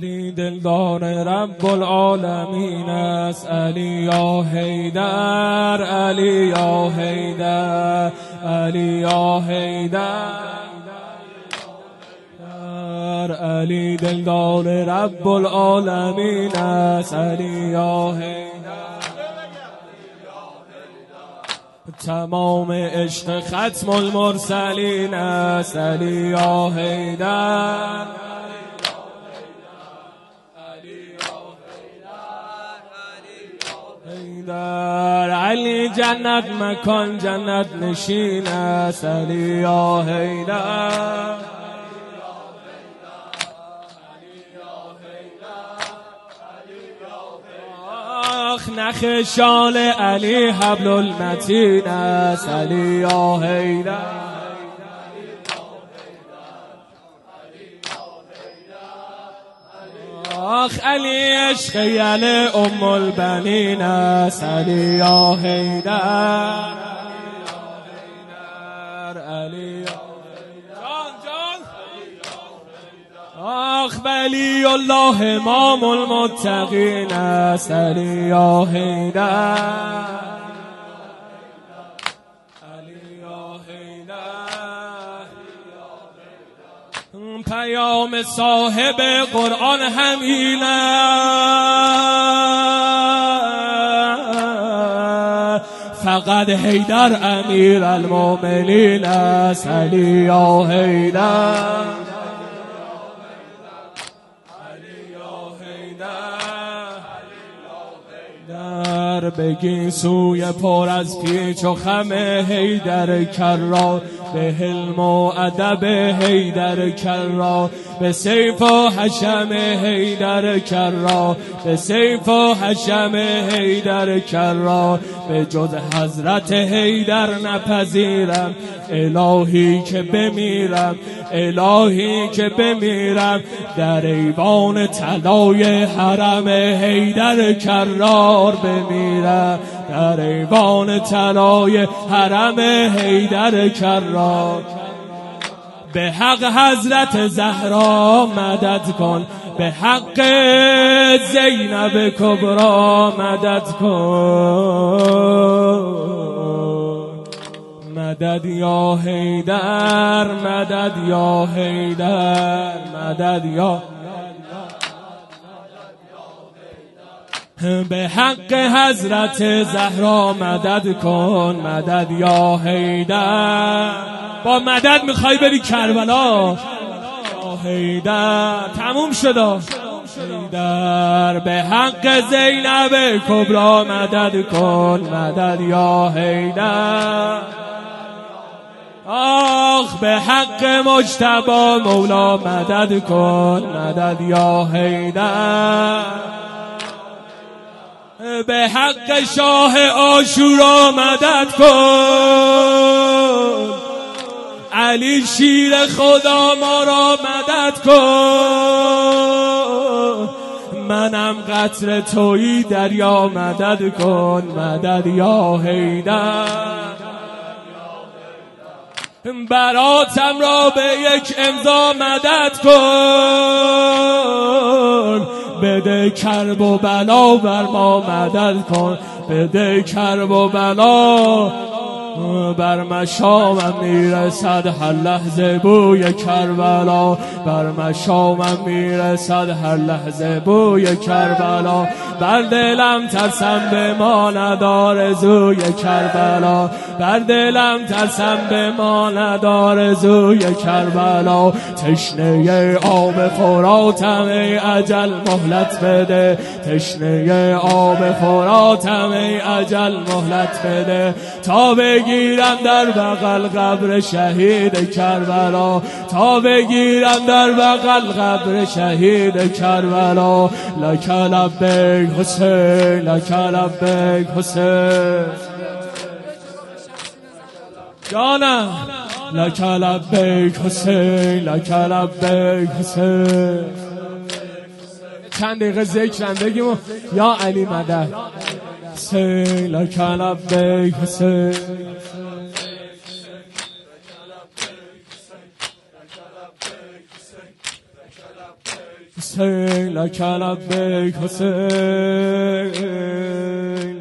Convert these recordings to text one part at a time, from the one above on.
علی دلدار رب العالمین است. علی یا حیدر علی یا حیدر علی یا حیدر علی دلدار رب العالمین است. علی یا تمام عشق ختم المرسلین است. علی یا حیدر. در علی جنت مکان جنت نشین است. علی یا حیدر نخ شال علی حبل المتین است. علی یا حیدر آخ علی عشق یل ام البنین است. علی یا حیدر علی جان جان. آخ ولی الله امام المتقین است. علی یا حیدر. پیام صاحب قرآن همینه فقط حیدر امیر المومنین است. علی یا حیدر. در بگی سوی پر از پیچ و خم حیدر کرا به حلم و ادب حیدر کرا به سیف و حشم حیدر کرا به سیف و حشم حیدر کرا به جز حضرت حیدر نپذیرم الهی که بمیرم الهی که بمیرم در ایوان طلای حرم حیدر کرار بمیرم. در ایوان طلای حرم حیدر کرار. به حق حضرت زهرا مدد کن به حق زینب کبرا مدد کن. مدد یا حیدر مدد یا حیدر مدد یا به حق حضرت زهرا مدد کن مدد یا حیدر. با مدد می‌خوای بری کربلا؟ حیدر. تموم شد. حیدر. به حق زینب کبرا مدد کن مدد یا حیدر. آخ به حق مجتبا مولا مدد کن مدد یا حیدر. به حق شاه آشورا مدد کن. علی شیر خدا ما را مدد کن. منم قطر توی دریا مدد کن. مدد یا حیدر. براتم را به یک امضا مدد کن. بده کرب و بلا بر ما مدد کن. بده کرب و بلا بر مشامم می‌رسد هر لحظه بوی کربلا. بر مشامم می‌رسد هر لحظه بوی کربلا. بر دلم ترسم به ما ندار زوی کربلا. بر دلم ترسم به ما ندار زوی کربلا. تشنه آب خوراتم ای عجل مهلت بده. تشنه آب خوراتم ای عجل مهلت بده. تا بگیرم در بغل قبر شهید کربلا. تا بگیرم در بغل قبر شهید کربلا. لک لبیک حسین لک لبیک حسین. جانم. لک لبیک حسین لک لبیک حسین. چند دقیقه ذکرم بگیم یا علی مدد. حسین لک لبیک حسین. حسین لک لبیک حسین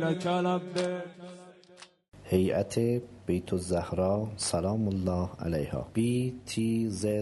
لک لبیک هیئت بیت الزهرا سلام الله علیها btzs.ir